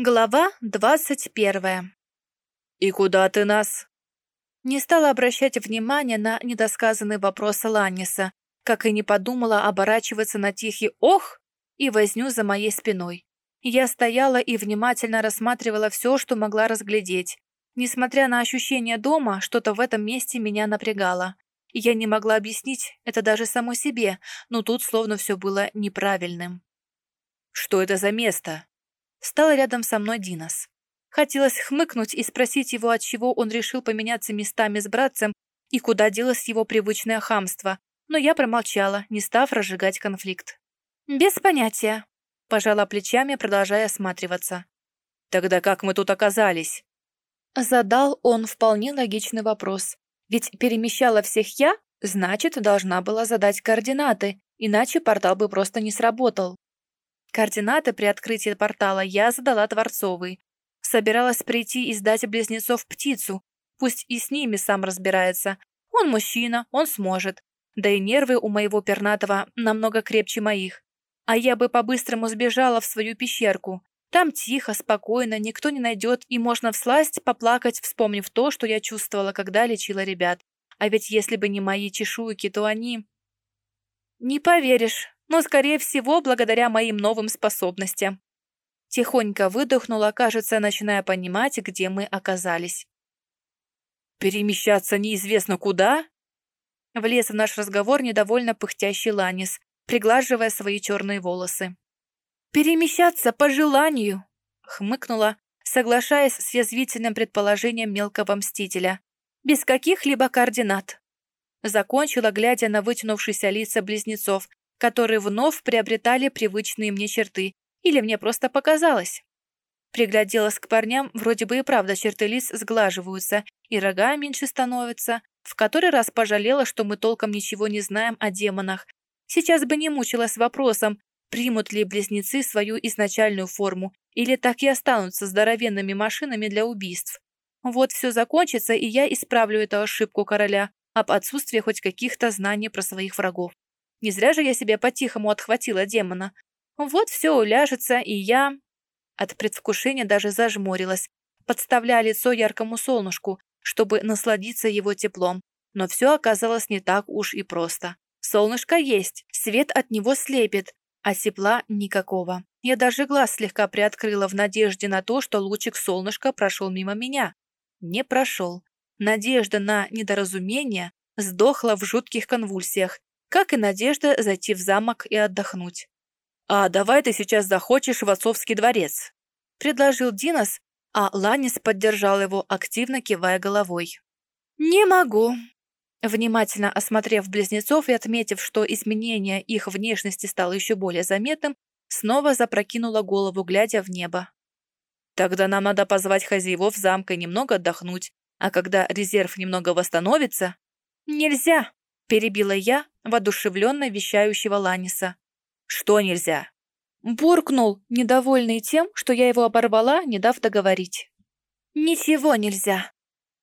Глава двадцать первая. «И куда ты нас?» Не стала обращать внимания на недосказанный вопрос Ланниса, как и не подумала оборачиваться на тихий «ох» и возню за моей спиной. Я стояла и внимательно рассматривала все, что могла разглядеть. Несмотря на ощущение дома, что-то в этом месте меня напрягало. Я не могла объяснить это даже самой себе, но тут словно все было неправильным. «Что это за место?» Стал рядом со мной Динос. Хотелось хмыкнуть и спросить его, от чего он решил поменяться местами с братцем и куда делось его привычное хамство, но я промолчала, не став разжигать конфликт. «Без понятия», — пожала плечами, продолжая осматриваться. «Тогда как мы тут оказались?» Задал он вполне логичный вопрос. Ведь перемещала всех я, значит, должна была задать координаты, иначе портал бы просто не сработал. Координаты при открытии портала я задала Творцовой. Собиралась прийти и сдать близнецов птицу. Пусть и с ними сам разбирается. Он мужчина, он сможет. Да и нервы у моего пернатого намного крепче моих. А я бы по-быстрому сбежала в свою пещерку. Там тихо, спокойно, никто не найдет, и можно всласть поплакать, вспомнив то, что я чувствовала, когда лечила ребят. А ведь если бы не мои чешуйки, то они... Не поверишь, но, скорее всего, благодаря моим новым способностям. Тихонько выдохнула, кажется, начиная понимать, где мы оказались. «Перемещаться неизвестно куда?» Влез в наш разговор недовольно пыхтящий Ланис, приглаживая свои черные волосы. «Перемещаться по желанию!» — хмыкнула, соглашаясь с язвительным предположением мелкого мстителя. «Без каких-либо координат!» Закончила, глядя на вытянувшиеся лица близнецов, которые вновь приобретали привычные мне черты, или мне просто показалось. Пригляделась к парням, вроде бы и правда черты лиц сглаживаются, и рога меньше становятся. В который раз пожалела, что мы толком ничего не знаем о демонах. Сейчас бы не мучилась вопросом, примут ли близнецы свою изначальную форму, или так и останутся здоровенными машинами для убийств. Вот все закончится, и я исправлю эту ошибку короля об отсутствии хоть каких-то знаний про своих врагов. Не зря же я себе по-тихому отхватила демона. Вот все уляжется, и я... От предвкушения даже зажмурилась, подставляя лицо яркому солнышку, чтобы насладиться его теплом. Но все оказалось не так уж и просто. Солнышко есть, свет от него слепит, а тепла никакого. Я даже глаз слегка приоткрыла в надежде на то, что лучик солнышка прошел мимо меня. Не прошел. Надежда на недоразумение сдохла в жутких конвульсиях, как и надежда зайти в замок и отдохнуть. «А давай ты сейчас захочешь в отцовский дворец», — предложил Динос, а Ланис поддержал его, активно кивая головой. «Не могу». Внимательно осмотрев близнецов и отметив, что изменение их внешности стало еще более заметным, снова запрокинула голову, глядя в небо. «Тогда нам надо позвать хозяевов замка и немного отдохнуть, а когда резерв немного восстановится...» «Нельзя!» Перебила я воодушевленно вещающего Ланиса. «Что нельзя?» Буркнул, недовольный тем, что я его оборвала, не дав договорить. «Ничего нельзя!»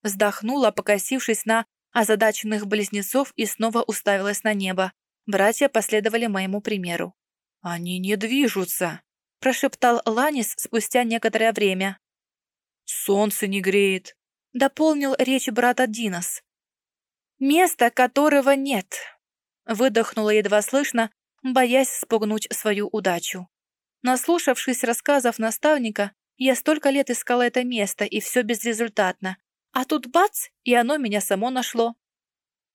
Вздохнула, покосившись на озадаченных близнецов и снова уставилась на небо. Братья последовали моему примеру. «Они не движутся!» – прошептал Ланис спустя некоторое время. «Солнце не греет!» – дополнил речь брата Динос. Места которого нет. Выдохнула едва слышно, боясь спугнуть свою удачу. Наслушавшись рассказов наставника, я столько лет искала это место, и все безрезультатно. А тут бац, и оно меня само нашло.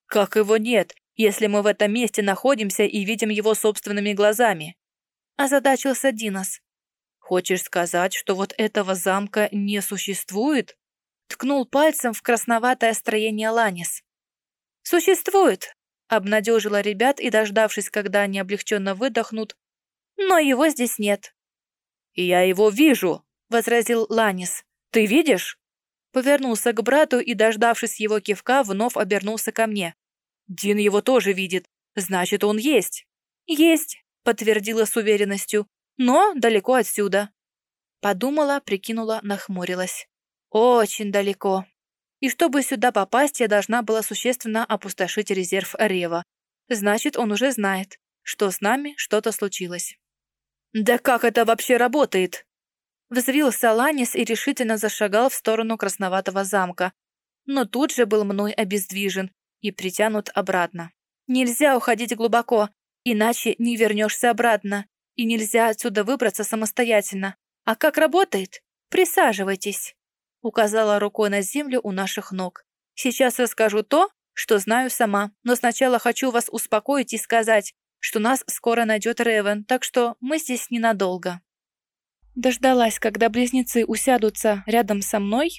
Как его нет, если мы в этом месте находимся и видим его собственными глазами? Озадачился Динос. Хочешь сказать, что вот этого замка не существует? Ткнул пальцем в красноватое строение Ланис. «Существует», — обнадежила ребят и, дождавшись, когда они облегченно выдохнут, «но его здесь нет». «Я его вижу», — возразил Ланис. «Ты видишь?» Повернулся к брату и, дождавшись его кивка, вновь обернулся ко мне. «Дин его тоже видит. Значит, он есть». «Есть», — подтвердила с уверенностью, «но далеко отсюда». Подумала, прикинула, нахмурилась. «Очень далеко». И чтобы сюда попасть, я должна была существенно опустошить резерв Рева. Значит, он уже знает, что с нами что-то случилось. «Да как это вообще работает?» Взвился Ланис и решительно зашагал в сторону красноватого замка, но тут же был мной обездвижен и притянут обратно. Нельзя уходить глубоко, иначе не вернешься обратно, и нельзя отсюда выбраться самостоятельно. А как работает? Присаживайтесь. Указала рукой на землю у наших ног. Сейчас расскажу то, что знаю сама, но сначала хочу вас успокоить и сказать, что нас скоро найдет Ревен, так что мы здесь ненадолго. Дождалась, когда близнецы усядутся рядом со мной,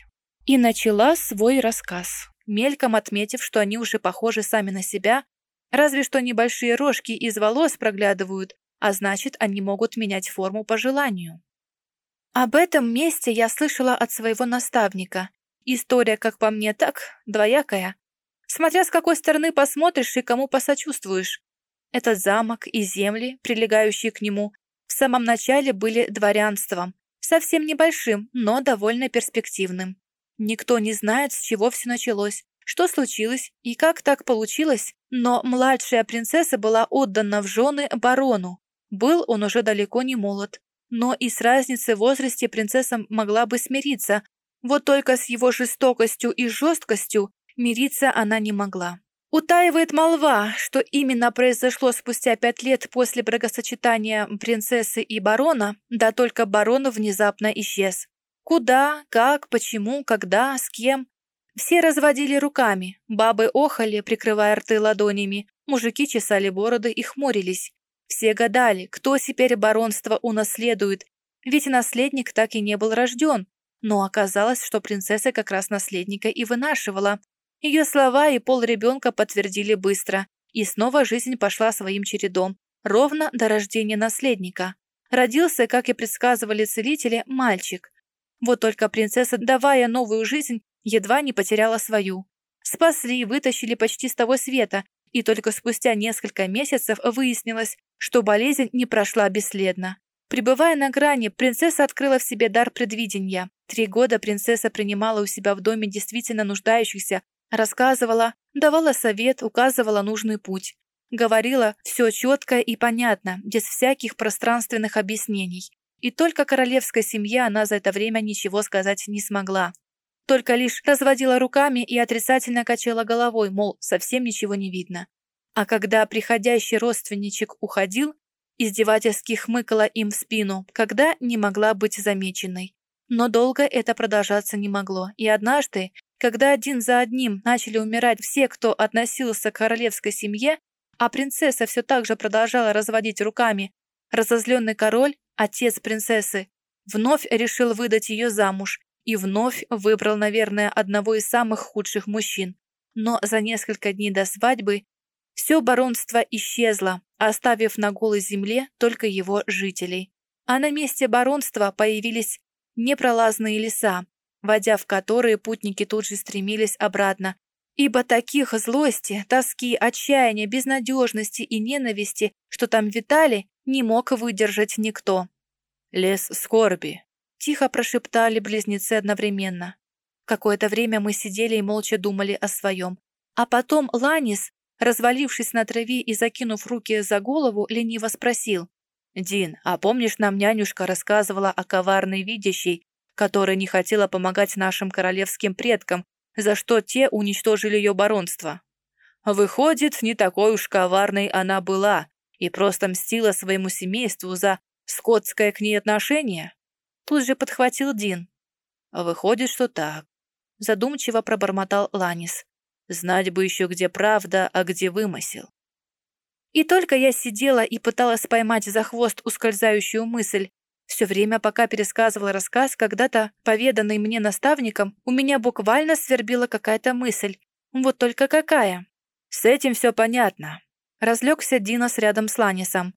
и начала свой рассказ, мельком отметив, что они уже похожи сами на себя, разве что небольшие рожки из волос проглядывают, а значит, они могут менять форму по желанию. Об этом месте я слышала от своего наставника. История, как по мне, так, двоякая. Смотря с какой стороны посмотришь и кому посочувствуешь. Этот замок и земли, прилегающие к нему, в самом начале были дворянством, совсем небольшим, но довольно перспективным. Никто не знает, с чего все началось, что случилось и как так получилось, но младшая принцесса была отдана в жены барону. Был он уже далеко не молод, но и с разницей в возрасте принцесса могла бы смириться, вот только с его жестокостью и жесткостью мириться она не могла. Утаивает молва, что именно произошло спустя пять лет после бракосочетания принцессы и барона, да только барон внезапно исчез. Куда, как, почему, когда, с кем. Все разводили руками, бабы охали, прикрывая рты ладонями, мужики чесали бороды и хмурились. Все гадали, кто теперь баронство унаследует, ведь наследник так и не был рожден. Но оказалось, что принцесса как раз наследника и вынашивала. Ее слова и пол ребенка подтвердили быстро, и снова жизнь пошла своим чередом, ровно до рождения наследника. Родился, как и предсказывали целители, мальчик. Вот только принцесса, давая новую жизнь, едва не потеряла свою. Спасли и вытащили почти с того света, и только спустя несколько месяцев выяснилось, что болезнь не прошла бесследно. Пребывая на грани, принцесса открыла в себе дар предвидения. Три года принцесса принимала у себя в доме действительно нуждающихся, рассказывала, давала совет, указывала нужный путь. Говорила все четко и понятно, без всяких пространственных объяснений. И только королевской семье она за это время ничего сказать не смогла. Только лишь разводила руками и отрицательно качала головой, мол, совсем ничего не видно. А когда приходящий родственничек уходил, издевательски хмыкала им в спину, когда не могла быть замеченной. Но долго это продолжаться не могло, и однажды, когда один за одним начали умирать все, кто относился к королевской семье, а принцесса все так же продолжала разводить руками, разозленный король отец принцессы, вновь решил выдать ее замуж и вновь выбрал, наверное, одного из самых худших мужчин. Но за несколько дней до свадьбы все баронство исчезло, оставив на голой земле только его жителей. А на месте баронства появились непролазные леса, водя в которые путники тут же стремились обратно, ибо таких злости, тоски, отчаяния, безнадежности и ненависти, что там витали, не мог выдержать никто. «Лес скорби», — тихо прошептали близнецы одновременно. Какое-то время мы сидели и молча думали о своем. А потом Ланис, развалившись на траве и закинув руки за голову, лениво спросил. «Дин, а помнишь, нам нянюшка рассказывала о коварной видящей, которая не хотела помогать нашим королевским предкам, за что те уничтожили ее баронство?» Выходит, не такой уж коварной она была, и просто мстила своему семейству за скотское к ней отношение? Тут же подхватил Дин. Выходит, что так. Задумчиво пробормотал Ланис. Знать бы еще, где правда, а где вымысел. И только я сидела и пыталась поймать за хвост ускользающую мысль. Все время, пока пересказывала рассказ, когда-то поведанный мне наставником, у меня буквально свербила какая-то мысль. Вот только какая? С этим все понятно. Разлегся Динос рядом с Ланисом.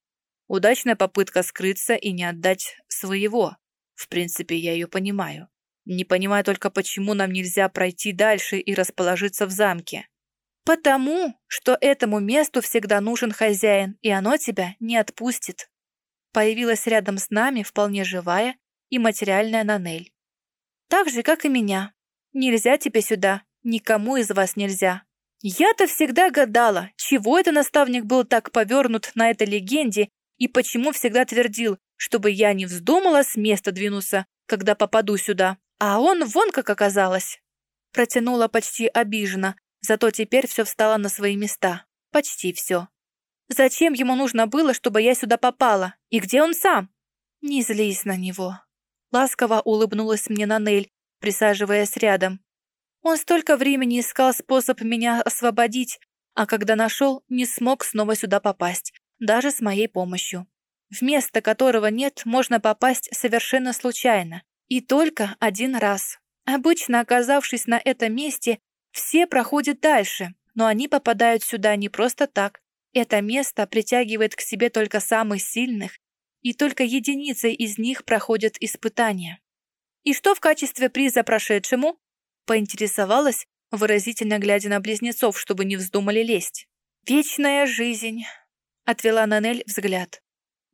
Удачная попытка скрыться и не отдать своего. В принципе, я ее понимаю. Не понимаю только, почему нам нельзя пройти дальше и расположиться в замке. Потому, что этому месту всегда нужен хозяин, и оно тебя не отпустит. Появилась рядом с нами вполне живая и материальная Нанель. Так же, как и меня. Нельзя тебе сюда, никому из вас нельзя. Я-то всегда гадала, чего это наставник был так повернут на этой легенде и почему всегда твердил, чтобы я не вздумала с места двинуться, когда попаду сюда. А он вон как оказалось. Протянула почти обиженно, зато теперь все встало на свои места. Почти все. Зачем ему нужно было, чтобы я сюда попала? И где он сам? Не злись на него. Ласково улыбнулась мне Нанель, присаживаясь рядом. Он столько времени искал способ меня освободить, а когда нашел, не смог снова сюда попасть, даже с моей помощью. В место которого нет, можно попасть совершенно случайно. И только один раз. Обычно, оказавшись на этом месте, все проходят дальше, но они попадают сюда не просто так. Это место притягивает к себе только самых сильных, и только единицы из них проходят испытания. «И что в качестве приза прошедшему?» поинтересовалась, выразительно глядя на близнецов, чтобы не вздумали лезть. «Вечная жизнь», — отвела Нанель взгляд.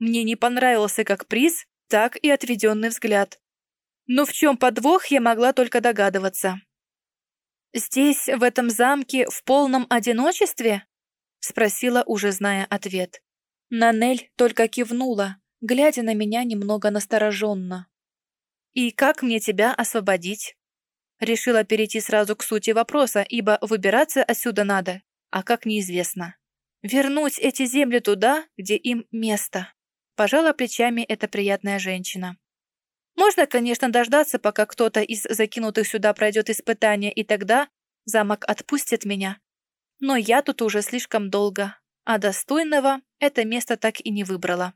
Мне не понравился как приз, так и отведенный взгляд. Но в чем подвох, я могла только догадываться. «Здесь, в этом замке, в полном одиночестве?» Спросила, уже зная ответ. Нанель только кивнула, глядя на меня немного настороженно. «И как мне тебя освободить?» Решила перейти сразу к сути вопроса, ибо выбираться отсюда надо, а как неизвестно. Вернуть эти земли туда, где им место. Пожала плечами эта приятная женщина. Можно, конечно, дождаться, пока кто-то из закинутых сюда пройдет испытание, и тогда замок отпустит меня. Но я тут уже слишком долго, а достойного это место так и не выбрала.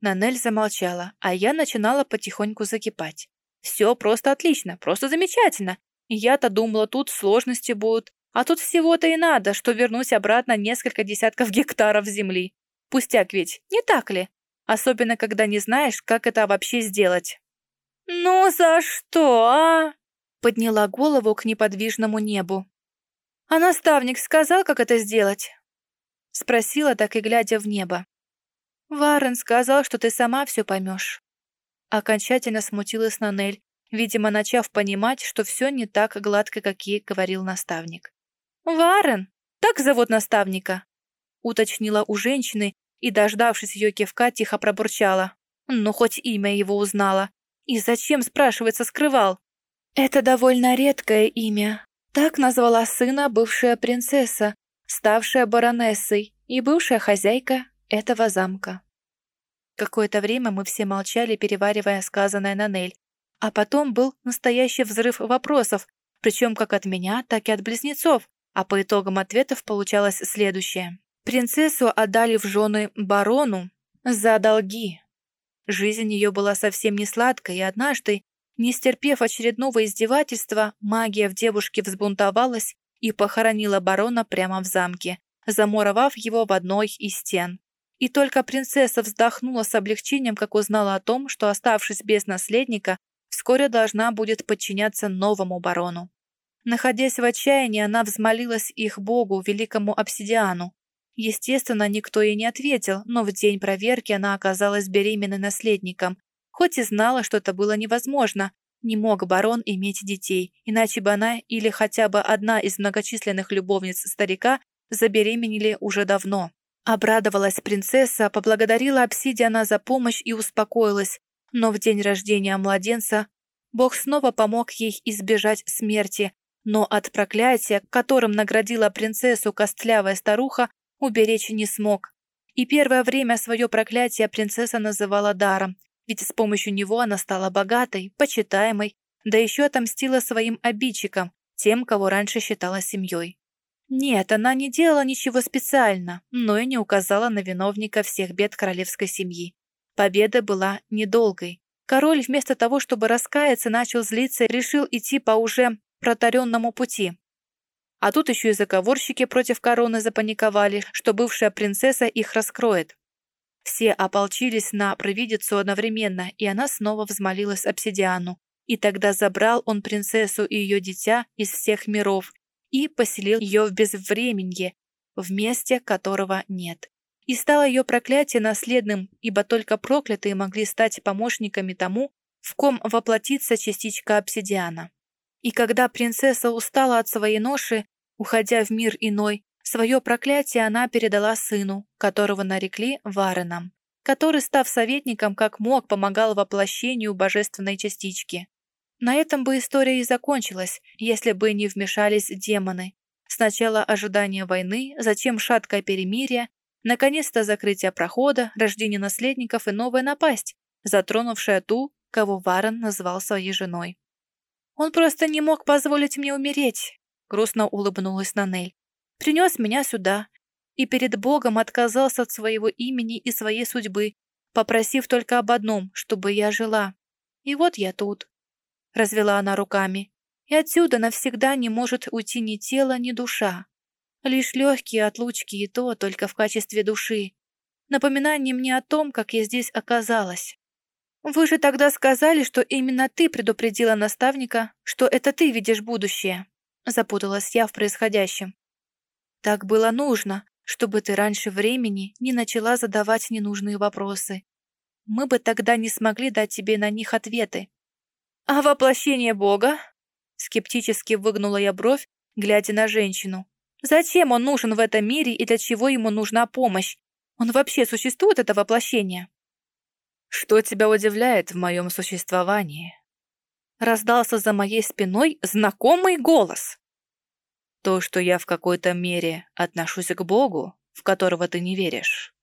Нанель замолчала, а я начинала потихоньку закипать. Все просто отлично, просто замечательно. Я-то думала, тут сложности будут, а тут всего-то и надо, что вернуть обратно несколько десятков гектаров земли. Пустяк ведь, не так ли? Особенно, когда не знаешь, как это вообще сделать. «Ну за что, а?» Подняла голову к неподвижному небу. «А наставник сказал, как это сделать?» Спросила, так и глядя в небо. «Варен сказал, что ты сама все поймешь». Окончательно смутилась Нанель, видимо, начав понимать, что все не так гладко, как ей говорил наставник. «Варен? Так зовут наставника?» уточнила у женщины и, дождавшись ее кивка, тихо пробурчала. Ну, хоть имя его узнала. И зачем, спрашивается, скрывал? Это довольно редкое имя. Так назвала сына бывшая принцесса, ставшая баронессой и бывшая хозяйка этого замка. Какое-то время мы все молчали, переваривая сказанное Нанель. А потом был настоящий взрыв вопросов, причем как от меня, так и от близнецов, а по итогам ответов получалось следующее. Принцессу отдали в жены барону за долги, Жизнь ее была совсем не сладкой, и однажды, не стерпев очередного издевательства, магия в девушке взбунтовалась и похоронила барона прямо в замке, замуровав его в одной из стен. И только принцесса вздохнула с облегчением, как узнала о том, что, оставшись без наследника, вскоре должна будет подчиняться новому барону. Находясь в отчаянии, она взмолилась их богу, великому обсидиану, Естественно, никто ей не ответил, но в день проверки она оказалась беременной наследником. Хоть и знала, что это было невозможно, не мог барон иметь детей, иначе бы она или хотя бы одна из многочисленных любовниц старика забеременели уже давно. Обрадовалась принцесса, поблагодарила обсидиана за помощь и успокоилась, но в день рождения младенца Бог снова помог ей избежать смерти, но от проклятия, которым наградила принцессу костлявая старуха, уберечь не смог. И первое время свое проклятие принцесса называла даром, ведь с помощью него она стала богатой, почитаемой, да еще отомстила своим обидчикам, тем, кого раньше считала семьей. Нет, она не делала ничего специально, но и не указала на виновника всех бед королевской семьи. Победа была недолгой. Король вместо того, чтобы раскаяться, начал злиться и решил идти по уже протаренному пути. А тут еще и заговорщики против короны запаниковали, что бывшая принцесса их раскроет. Все ополчились на провидицу одновременно, и она снова взмолилась обсидиану. И тогда забрал он принцессу и ее дитя из всех миров и поселил ее в безвременье, в месте которого нет. И стало ее проклятие наследным, ибо только проклятые могли стать помощниками тому, в ком воплотится частичка обсидиана. И когда принцесса устала от своей ноши, уходя в мир иной, свое проклятие она передала сыну, которого нарекли Вареном. который, став советником, как мог, помогал воплощению божественной частички. На этом бы история и закончилась, если бы не вмешались демоны. Сначала ожидание войны, затем шаткое перемирие, наконец-то закрытие прохода, рождение наследников и новая напасть, затронувшая ту, кого Варен назвал своей женой. «Он просто не мог позволить мне умереть», — грустно улыбнулась Нанель. «Принес меня сюда и перед Богом отказался от своего имени и своей судьбы, попросив только об одном, чтобы я жила. И вот я тут». Развела она руками. «И отсюда навсегда не может уйти ни тело, ни душа. Лишь легкие отлучки и то только в качестве души. Напоминание мне о том, как я здесь оказалась. «Вы же тогда сказали, что именно ты предупредила наставника, что это ты видишь будущее», запуталась я в происходящем. «Так было нужно, чтобы ты раньше времени не начала задавать ненужные вопросы. Мы бы тогда не смогли дать тебе на них ответы». «А воплощение Бога?» Скептически выгнула я бровь, глядя на женщину. «Зачем он нужен в этом мире и для чего ему нужна помощь? Он вообще существует, это воплощение?» «Что тебя удивляет в моем существовании?» Раздался за моей спиной знакомый голос. «То, что я в какой-то мере отношусь к Богу, в которого ты не веришь».